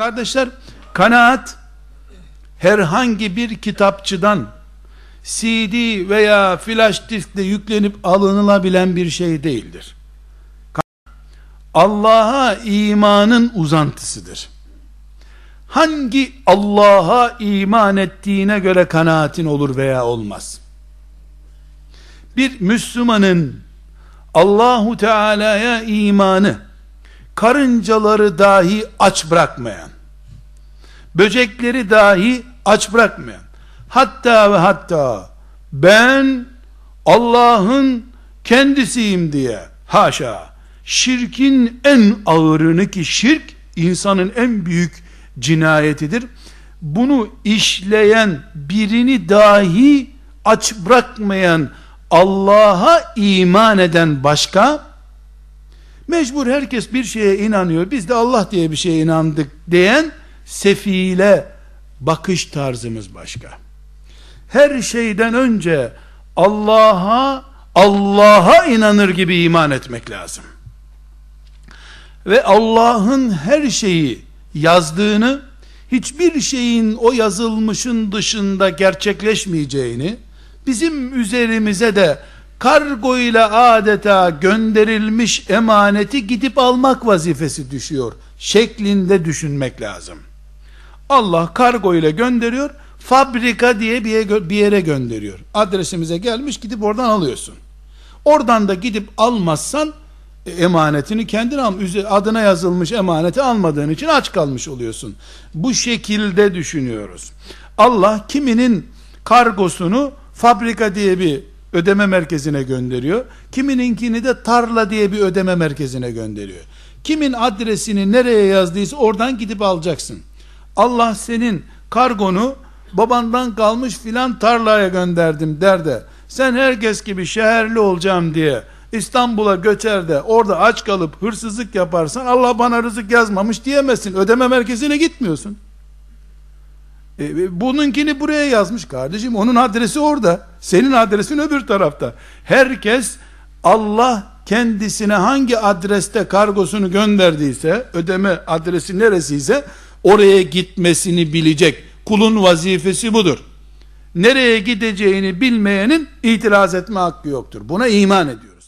Kardeşler, kanaat herhangi bir kitapçıdan CD veya flash diskle yüklenip alınılabilen bir şey değildir. Allah'a imanın uzantısıdır. Hangi Allah'a iman ettiğine göre kanaatin olur veya olmaz. Bir Müslümanın Allahu Teala'ya imanı karıncaları dahi aç bırakmayan böcekleri dahi aç bırakmayan hatta ve hatta ben Allah'ın kendisiyim diye haşa şirkin en ağırını ki şirk insanın en büyük cinayetidir. Bunu işleyen birini dahi aç bırakmayan Allah'a iman eden başka mecbur herkes bir şeye inanıyor. Biz de Allah diye bir şeye inandık diyen sefile bakış tarzımız başka. Her şeyden önce Allah'a Allah'a inanır gibi iman etmek lazım. Ve Allah'ın her şeyi yazdığını, hiçbir şeyin o yazılmışın dışında gerçekleşmeyeceğini, bizim üzerimize de kargo ile adeta gönderilmiş emaneti gidip almak vazifesi düşüyor şeklinde düşünmek lazım. Allah kargo ile gönderiyor, fabrika diye bir yere gönderiyor. Adresimize gelmiş gidip oradan alıyorsun. Oradan da gidip almazsan e, emanetini kendin al. Adına yazılmış emaneti almadığın için aç kalmış oluyorsun. Bu şekilde düşünüyoruz. Allah kiminin kargosunu fabrika diye bir ödeme merkezine gönderiyor. Kimininkini de tarla diye bir ödeme merkezine gönderiyor. Kimin adresini nereye yazdıysa oradan gidip alacaksın. Allah senin kargonu babandan kalmış filan tarlaya gönderdim der de sen herkes gibi şehirli olacağım diye İstanbul'a göçer de orada aç kalıp hırsızlık yaparsan Allah bana rızık yazmamış diyemezsin. Ödeme merkezine gitmiyorsun. E, bununkini buraya yazmış kardeşim. Onun adresi orada. Senin adresin öbür tarafta. Herkes Allah kendisine hangi adreste kargosunu gönderdiyse, ödeme adresi neresiyse oraya gitmesini bilecek. Kulun vazifesi budur. Nereye gideceğini bilmeyenin itiraz etme hakkı yoktur. Buna iman ediyor.